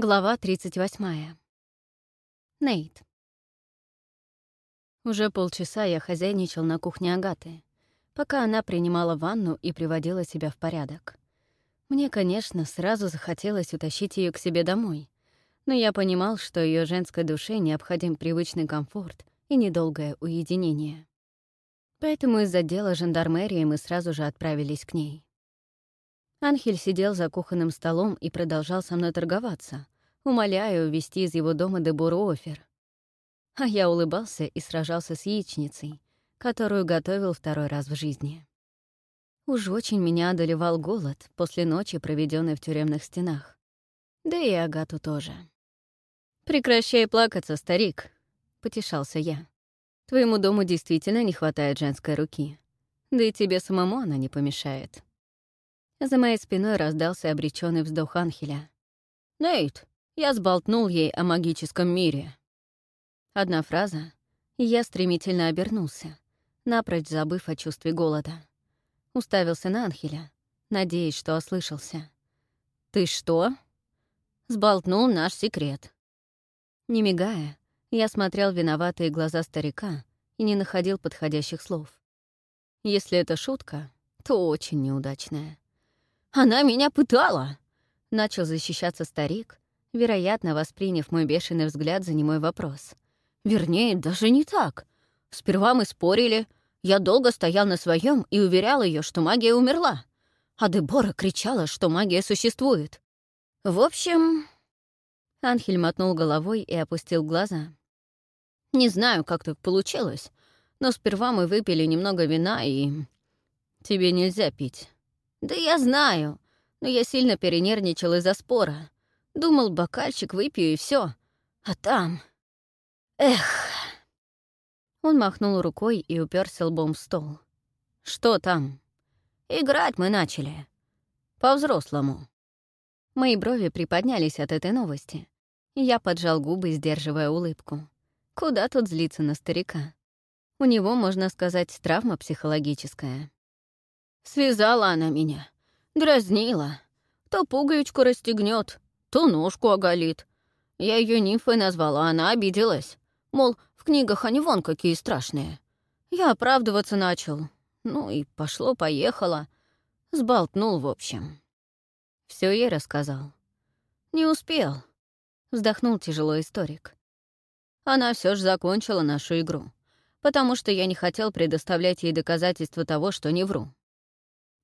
Глава 38. Нейт. Уже полчаса я хозяйничал на кухне Агаты, пока она принимала ванну и приводила себя в порядок. Мне, конечно, сразу захотелось утащить ее к себе домой, но я понимал, что ее женской душе необходим привычный комфорт и недолгое уединение. Поэтому из-за дела жандармерии мы сразу же отправились к ней. Анхель сидел за кухонным столом и продолжал со мной торговаться, умоляя увезти из его дома Дебору Офер. А я улыбался и сражался с яичницей, которую готовил второй раз в жизни. Уж очень меня одолевал голод после ночи, проведенной в тюремных стенах. Да и Агату тоже. «Прекращай плакаться, старик», — потешался я. «Твоему дому действительно не хватает женской руки. Да и тебе самому она не помешает». За моей спиной раздался обреченный вздох Анхеля. «Нейт, я сболтнул ей о магическом мире». Одна фраза, и я стремительно обернулся, напрочь забыв о чувстве голода. Уставился на Анхеля, надеясь, что ослышался. «Ты что?» «Сболтнул наш секрет». Не мигая, я смотрел виноватые глаза старика и не находил подходящих слов. Если это шутка, то очень неудачная. Она меня пытала!» Начал защищаться старик, вероятно, восприняв мой бешеный взгляд за немой вопрос. «Вернее, даже не так. Сперва мы спорили. Я долго стоял на своем и уверял ее, что магия умерла. А Дебора кричала, что магия существует. В общем...» Анхель мотнул головой и опустил глаза. «Не знаю, как так получилось, но сперва мы выпили немного вина и... Тебе нельзя пить». «Да я знаю, но я сильно перенервничал из-за спора. Думал, бокальчик выпью и все. А там... Эх!» Он махнул рукой и уперся лбом в стол. «Что там?» «Играть мы начали. По-взрослому». Мои брови приподнялись от этой новости. Я поджал губы, сдерживая улыбку. Куда тут злиться на старика? У него, можно сказать, травма психологическая. Связала она меня, дразнила. То пуговичку расстегнет, то ножку оголит. Я ее нимфой назвала, она обиделась. Мол, в книгах они вон какие страшные. Я оправдываться начал. Ну и пошло-поехало. Сболтнул, в общем. Все ей рассказал. Не успел. Вздохнул тяжело историк. Она все же закончила нашу игру, потому что я не хотел предоставлять ей доказательства того, что не вру.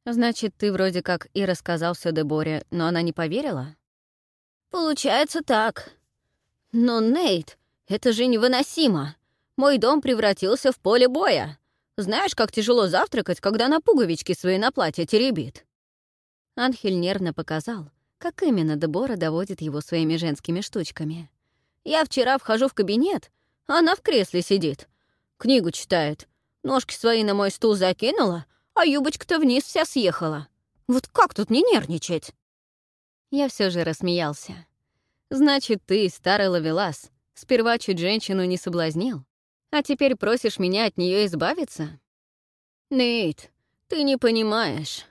«Значит, ты вроде как и рассказал все Деборе, но она не поверила?» «Получается так. Но, Нейт, это же невыносимо. Мой дом превратился в поле боя. Знаешь, как тяжело завтракать, когда на пуговички свои на платье теребит?» Анхель нервно показал, как именно Дебора доводит его своими женскими штучками. «Я вчера вхожу в кабинет, а она в кресле сидит. Книгу читает. Ножки свои на мой стул закинула, а юбочка-то вниз вся съехала. Вот как тут не нервничать?» Я все же рассмеялся. «Значит, ты, старый ловелас, сперва чуть женщину не соблазнил, а теперь просишь меня от нее избавиться?» «Нейт, ты не понимаешь».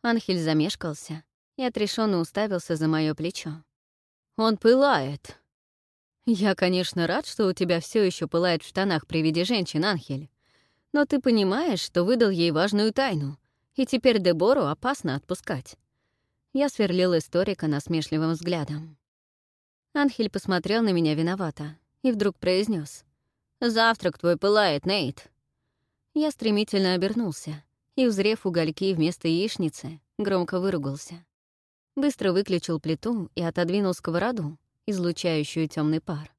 Анхель замешкался и отрешенно уставился за мое плечо. «Он пылает». «Я, конечно, рад, что у тебя все еще пылает в штанах при виде женщин, Анхель. Но ты понимаешь, что выдал ей важную тайну, и теперь Дебору опасно отпускать. Я сверлил историка насмешливым взглядом. Анхель посмотрел на меня виновато и вдруг произнес: «Завтрак твой пылает, Нейт». Я стремительно обернулся и, узрев угольки вместо яичницы, громко выругался. Быстро выключил плиту и отодвинул сковороду, излучающую темный пар.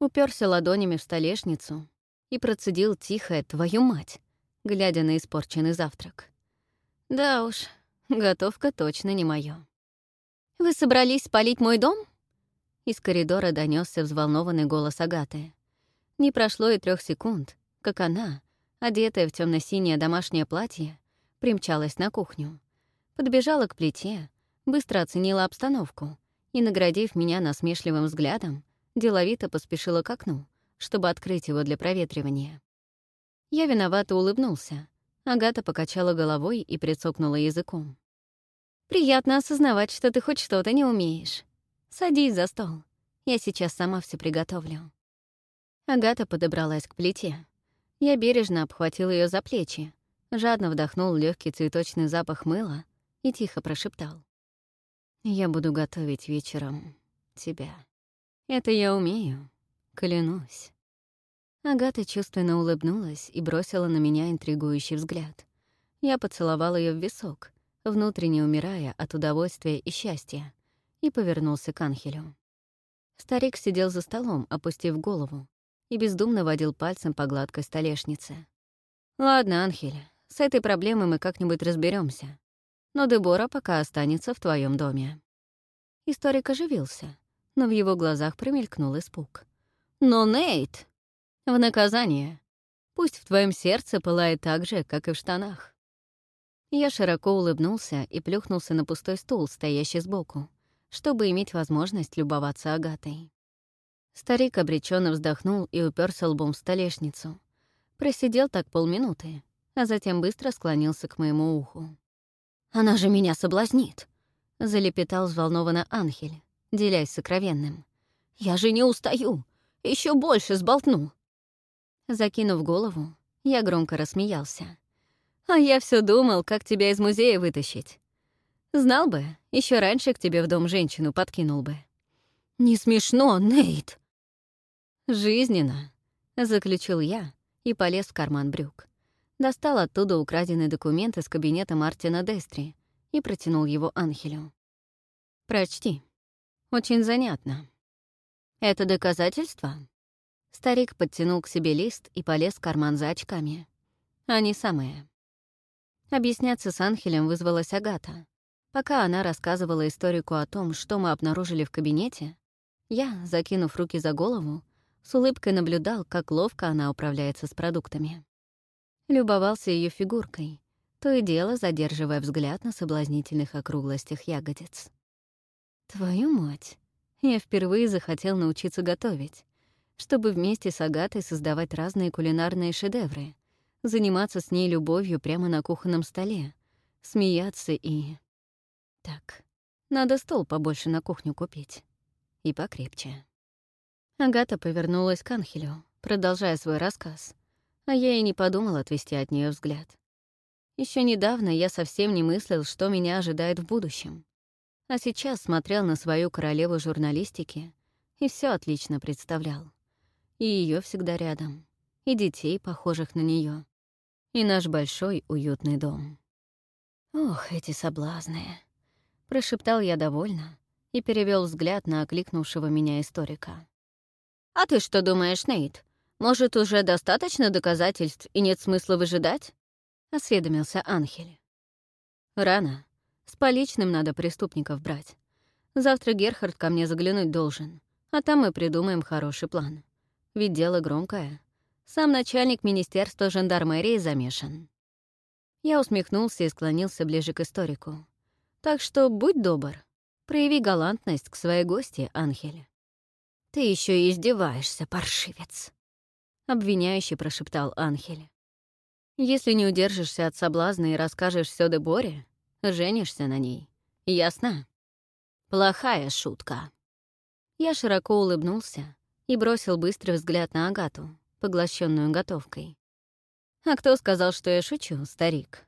Уперся ладонями в столешницу и процедил тихое «твою мать», глядя на испорченный завтрак. «Да уж, готовка точно не моё». «Вы собрались спалить мой дом?» Из коридора донесся взволнованный голос Агаты. Не прошло и трех секунд, как она, одетая в темно синее домашнее платье, примчалась на кухню. Подбежала к плите, быстро оценила обстановку и, наградив меня насмешливым взглядом, деловито поспешила к окну, чтобы открыть его для проветривания. Я виновато улыбнулся. Агата покачала головой и прицокнула языком. «Приятно осознавать, что ты хоть что-то не умеешь. Садись за стол. Я сейчас сама все приготовлю». Агата подобралась к плите. Я бережно обхватил ее за плечи, жадно вдохнул легкий цветочный запах мыла и тихо прошептал. «Я буду готовить вечером тебя. Это я умею». Клянусь. Агата чувственно улыбнулась и бросила на меня интригующий взгляд. Я поцеловал ее в висок, внутренне умирая от удовольствия и счастья, и повернулся к Анхелю. Старик сидел за столом, опустив голову, и бездумно водил пальцем по гладкой столешнице. «Ладно, Анхель, с этой проблемой мы как-нибудь разберемся. Но Дебора пока останется в твоем доме». Историк оживился, но в его глазах промелькнул испуг — но, Нейт, в наказание, пусть в твоем сердце пылает так же, как и в штанах. Я широко улыбнулся и плюхнулся на пустой стул, стоящий сбоку, чтобы иметь возможность любоваться Агатой. Старик обреченно вздохнул и уперся лбом в столешницу. Просидел так полминуты, а затем быстро склонился к моему уху. «Она же меня соблазнит!» — залепетал взволнованно Анхель, делясь сокровенным. «Я же не устаю! еще больше сболтну». Закинув голову, я громко рассмеялся. «А я все думал, как тебя из музея вытащить. Знал бы, еще раньше к тебе в дом женщину подкинул бы». «Не смешно, Нейт!» «Жизненно», — заключил я и полез в карман брюк. Достал оттуда украденный документ из кабинета Мартина Дестри и протянул его Анхелю. «Прочти. Очень занятно». «Это доказательство?» Старик подтянул к себе лист и полез в карман за очками. «Они самые». Объясняться с Анхелем вызвалась Агата. Пока она рассказывала историку о том, что мы обнаружили в кабинете, я, закинув руки за голову, с улыбкой наблюдал, как ловко она управляется с продуктами. Любовался ее фигуркой, то и дело задерживая взгляд на соблазнительных округлостях ягодиц. «Твою мать!» я впервые захотел научиться готовить, чтобы вместе с Агатой создавать разные кулинарные шедевры, заниматься с ней любовью прямо на кухонном столе, смеяться и... Так, надо стол побольше на кухню купить. И покрепче. Агата повернулась к Анхелю, продолжая свой рассказ, а я и не подумал отвести от нее взгляд. Еще недавно я совсем не мыслил, что меня ожидает в будущем а сейчас смотрел на свою королеву журналистики и все отлично представлял. И ее всегда рядом, и детей, похожих на нее, и наш большой уютный дом. «Ох, эти соблазны!» — прошептал я довольно и перевел взгляд на окликнувшего меня историка. «А ты что думаешь, Нейт? Может, уже достаточно доказательств и нет смысла выжидать?» — осведомился Анхель. «Рано», с поличным надо преступников брать. Завтра Герхард ко мне заглянуть должен, а там мы придумаем хороший план. Ведь дело громкое. Сам начальник Министерства жандармерии замешан. Я усмехнулся и склонился ближе к историку. Так что будь добр, прояви галантность к своей гости, Анхель. «Ты еще и издеваешься, паршивец!» — обвиняюще прошептал Анхель. «Если не удержишься от соблазна и расскажешь все Деборе, женишься на ней. Ясно? Плохая шутка». Я широко улыбнулся и бросил быстрый взгляд на Агату, поглощенную готовкой. «А кто сказал, что я шучу, старик?»